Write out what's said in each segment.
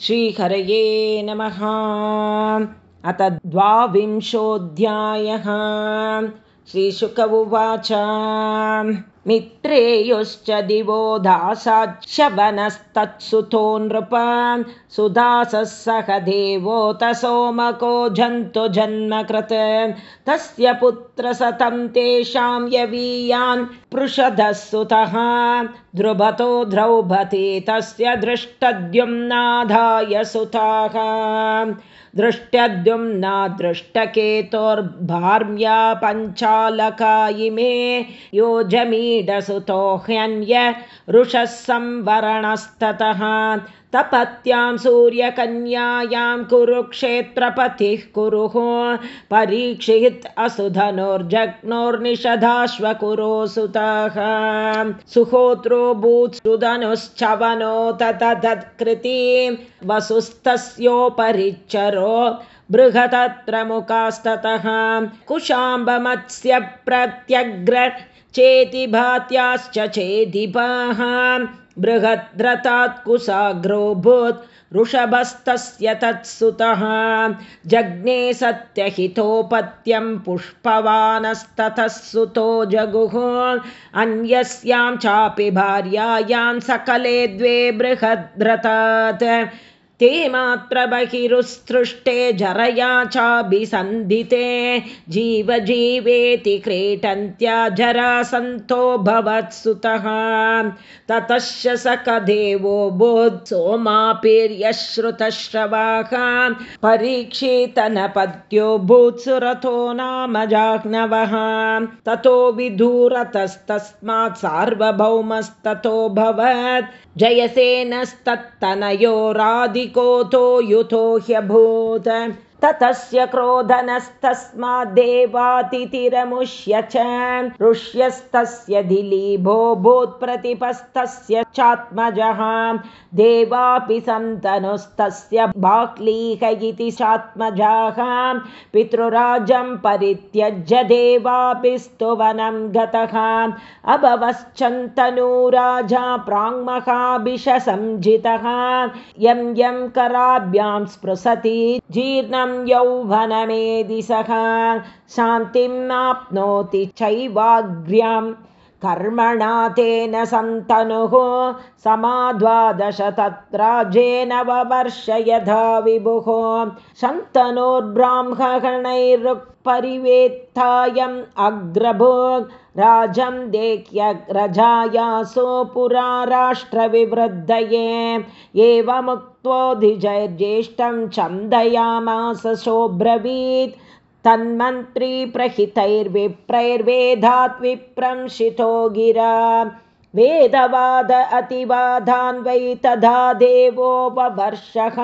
श्रीहरये नमः। अथ द्वाविंशोऽध्यायः श्रीशुक उवाच मित्रेयुश्च दिवो दासाच्छवनस्तत्सुतो नृप। सुदासः सह देवोत सोमको जन्तु जन्मकृत। तस्य पुत्रसतं तेषां यवीयान् पृषदः सुतः द्रुभतो द्रौभते तस्य दृष्टद्युम्नाधाय सुताः दृष्ट्यद्युम्ना दृष्टकेतोर्भार्या पञ्चालका इमे योजमीडसुतो ह्यन्य ऋषः संवरणस्ततः तपत्यां सूर्यकन्यायां कुरुक्षेत्रपतिः कुरुः परीक्षित् असुधनुर्जग्नोर्निषधाश्वकुरो सुतः सुहोत्रो भूत्सुधनुश्चवनो तत्कृति वसुस्तस्योपरिच्चरो बृहतत्र मुखास्ततः कुशाम्बमत्स्य प्रत्यग्र चेतिभात्याश्च चेदिपाः बृहद्रतात् कुशाग्रोऽभूत् ऋषभस्तस्य तत्सुतः। जज्ञे सत्यहितोपत्यं पुष्पवानस्ततः सुतो जगुः। अन्यस्यां चापि भार्यायां सकले द्वे बृहद्रतात् ते मात्र बहिरुत्सृष्टे जरया चाभिसन्धिते जीवजीवेति क्रीटन्त्या जरासन्तो भवत्सुतः। ततश्च स कदेवो भूत्सोमापिर्यश्रुतश्रवाः परीक्षितनपद्यो भूत्सुरथो नाम जाह्नवः। ततो विधूरतस्तस्मात् सार्वभौमस्ततो भवत् जयसेनस्तत्तनयोरादिकोतो युतो ह्यभूत् ततस्य क्रोधनस्तस्माद्देवातिथिरमुष्य च। ऋष्यस्तस्य दिलीभो भूत्प्रतिपस्तस्य चात्मजः। देवापि सन्तनुस्तस्य बाक्लीह इति चात्मजाः। पितृराजं परित्यज्य देवापि स्तुवनं गतः। अभवश्चन्तनुराजा प्राङ्महाभिषसंजितः। यं यं कराभ्यां स्पृशति जीर्णं यौवनमेदि सः शान्तिं नाप्नोति चैवाग्र्यं। कर्मणा तेन सन्तनुः समाद्वादश तत्राजेन ववर्ष यथा विभुः। शन्तनोर्ब्राह्मणैरुक्परिवेत्थायम् अग्रभोग् राजं देख्यग्रजायासो पुरा राष्ट्रविवृद्धये। एवमुक्त्वोधिजैर्ज्येष्ठं चन्दयामास शोब्रवीत् तन्मन्त्रीप्रहितैर्विप्रैर्वेदात् विप्रंशितो गिरा। वेदवाद तदा देवोपवर्षः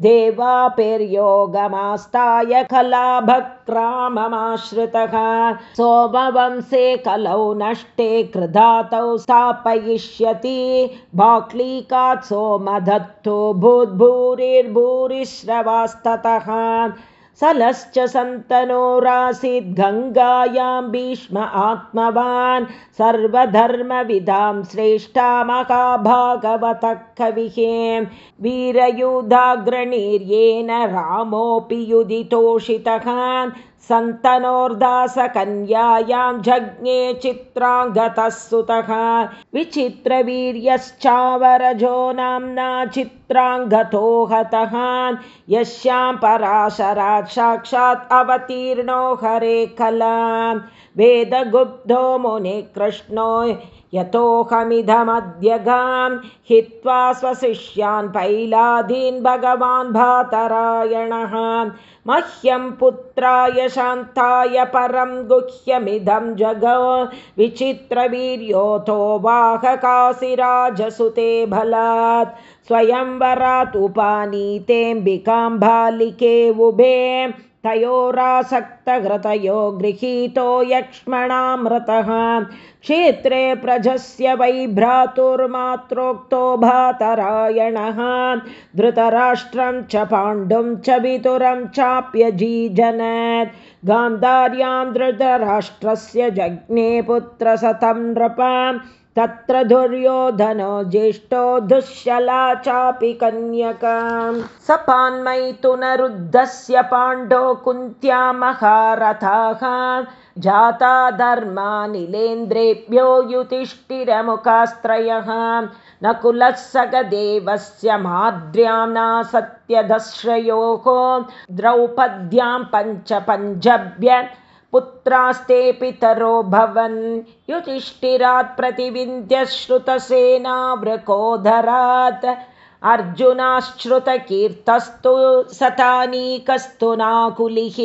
देवापिर्योगमास्ताय कलाभक्राममाश्रितः। सोमवंसे कलौ नष्टे कृधातौ स्थापयिष्यति। बाक्लीकात् सोमधत्तो भूद्भूरिर्भूरिश्रवास्ततः सलश्च सन्तनोरासीद् गङ्गायां भीष्म आत्मवान्। सर्वधर्मविदां श्रेष्ठा महाभागवतः कविः। वीरयुधाग्रणीर्येन रामोऽपि युधितोषितः सन्तनोर्दासकन्यायां जज्ञे चित्राङ्गतः सुतः विचित्रवीर्यश्चावरजो नाम्ना चित्राङ्गतो हतः यस्यां पराशरात् साक्षात् अवतीर्णो हरे कला वेदगुब्धो मुनिकृष्णो यतोऽहमिदमद्य गां हित्वा स्वशिष्यान् पैलादीन् भगवान् भातरायणः। मह्यं पुत्राय शान्ताय परं गुह्यमिदं जगो। विचित्रवीर्योऽथो वाहकाशिराजसुते बलात्। स्वयंवरात् उपानीतेऽम्बिकां बालिके उभे तयोरासक्तघृतयो गृहीतो यक्ष्मणामृतः। क्षेत्रे प्रजस्य वै भ्रातुर्मात्रोक्तो भातरायणः। धृतराष्ट्रं च पाण्डुं च वितुरं चाप्यजीजनत् गान्धार्यां धृतराष्ट्रस्य जज्ञे पुत्रसतं नृप तत्र दुर्योधनो ज्येष्ठो दुःशला चापि कन्यका सपान्मैतुनरुद्धस्य पाण्डो कुन्त्या महारथाः जाता धर्मानिलेन्द्रेभ्यो युधिष्ठिरमुखास्त्रयः। नकुलः सगदेवस्य माद्र्यां न सत्यदश्रयोः द्रौपद्यां पञ्चपञ्चभ्य पुत्रास्ते पितरो भवन्। युधिष्ठिरात् प्रतिविन्द्यश्रुतसेनावृकोधरात् अर्जुनाश्रुतकीर्तस्तु सतानीकस्तु नाकुलिः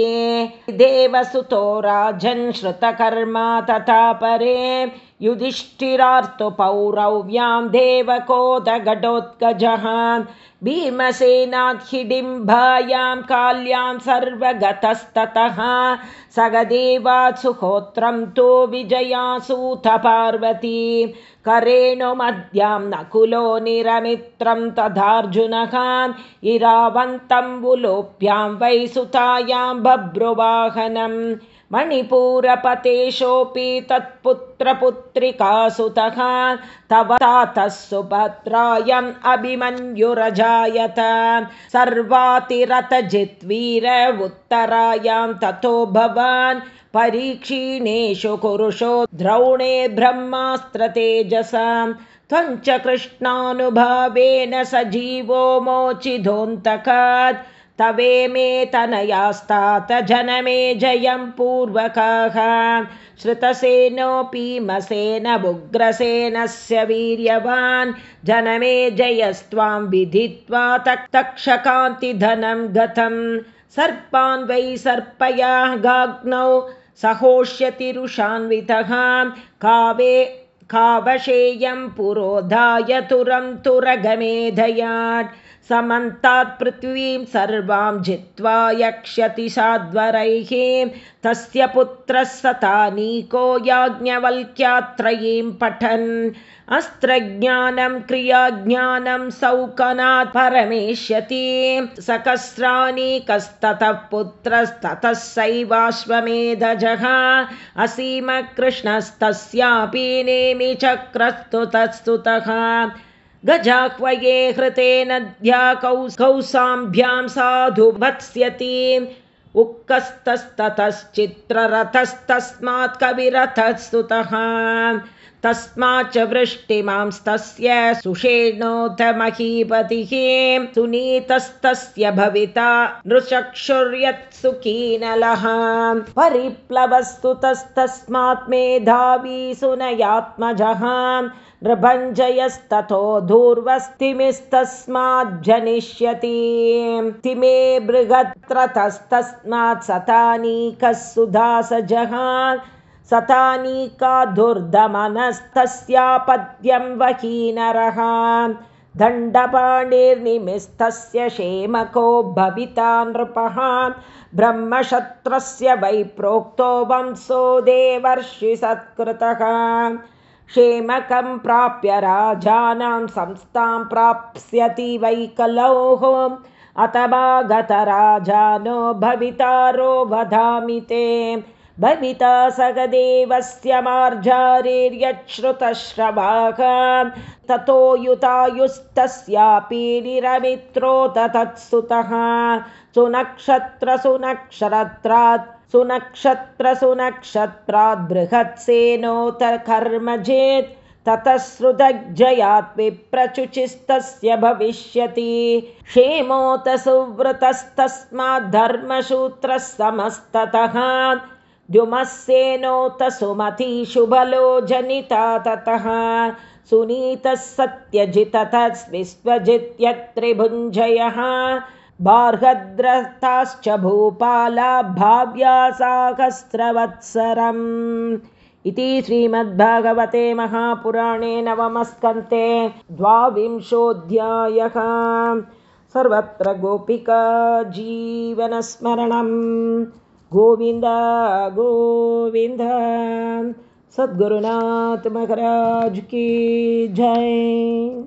देवसुतो राजन् श्रुतकर्मा तथा परे। युधिष्ठिरार्तु पौरव्यां देवकोदघटोत्कजः भीमसेनाद्हिडिम्बायां काल्यां सर्वगतस्ततः सगदेवात् सुहोत्रं तु विजयासूतपार्वती करेणु मद्यां नकुलो निरमित्रं तथार्जुनः इरावन्तं वुलोप्यां वै सुतायां बभ्रुवाहनम् मणिपूरपतेशोऽपि तत्पुत्रपुत्रिकासुतः तव तातः सुभद्रायम् अभिमन्युरजायत। सर्वातिरतजिद्वीर उत्तरायां ततो भवान् परीक्षीणेषु कुरुषो द्रौणे ब्रह्मास्त्रतेजसां त्वञ्च कृष्णानुभावेन सजीवो मोचिधोऽन्तकात् तवे मे तनयास्तात जनमे जयं पूर्वकः। श्रुतसेनोऽपीमसेन वीर्यवान्। जनमे जयस्त्वां विधित्वा तक्षकान्तिधनं गतं सर्पान् वै सर्पया गाग्नौ सहोष्यतिरुषान्वितः कावे कावशेयं पुरोधाय तुरं तुरगमेधयात्। समन्तात् पृथ्वीं सर्वां जित्वा यक्ष्यति साध्वरैः। तस्य पुत्रः सतानीको याज्ञवल्क्यात्रयीं पठन् अस्त्रज्ञानं क्रियाज्ञानं सौकनात् परमेष्यति। सकस्राणीकस्ततः पुत्रस्ततः सैवाश्वमेधजः। असीमकृष्णस्तस्यापि नेमि चक्रस्तु तत्स्तुतः गजाह्वये हृते नद्या कौ कौसाम्भ्यां साधु भत्स्यति। उक्कस्तस्ततश्चित्ररथस्तस्मात् कविरथः सुतः तस्माच्च वृष्टिमांस्तस्य सुषेणोऽथ महीपतिः सुनीतस्तस्य भविता नृचक्षुर्यत्सुकीनलः परिप्लवस्तुतस्तस्मात् मेधावी सुनयात्मजः। नृभञ्जयस्ततो धूर्वस्तिमिस्तस्माज्जनिष्यति तिमे बृहत्रतस्तस्मात् सतानीकः सुधासजः सतानीका दुर्दमनस्तस्यापद्यं वहीनरः। दण्डपाणिर्निमिस्तस्य क्षेमको भविता नृपः। ब्रह्मशत्रस्य वै प्रोक्तो वंशो देवर्षि सत्कृतः। क्षेमकं प्राप्य राजानां संस्थां प्राप्स्यति वै कलौः अथवा गतराजानो भवितारो वधामि ते भविता सगदेवस्य मार्जारेर्यच्छ्रुतश्रवाः ततो युतायुस्तस्यापि निरमित्रोत तत्सुतः सुनक्षत्रसुनक्षरत्रात् सुनक्षत्रसुनक्षत्राद् बृहत्सेनोत कर्मजेत् ततः श्रुतजयात् विप्रचुचिस्तस्य भविष्यति। क्षेमोत सुव्रतस्तस्माद्धर्मसूत्रः समस्ततः द्युमस्सेनोत सुमतिशुबलो जनिता ततः। सुनीतः सत्यजिततस्विस्वजित्यत्रिभुञ्जयः। बार्हद्रताश्च भूपाला भाव्या साहस्रवत्सरम्। इति श्रीमद्भागवते महापुराणे नवमस्कन्ते द्वाविंशोऽध्यायः। सर्वत्र गोपिका जीवनस्मरणं गोविन्द गोविन्द। सद्गुरुनाथ की जय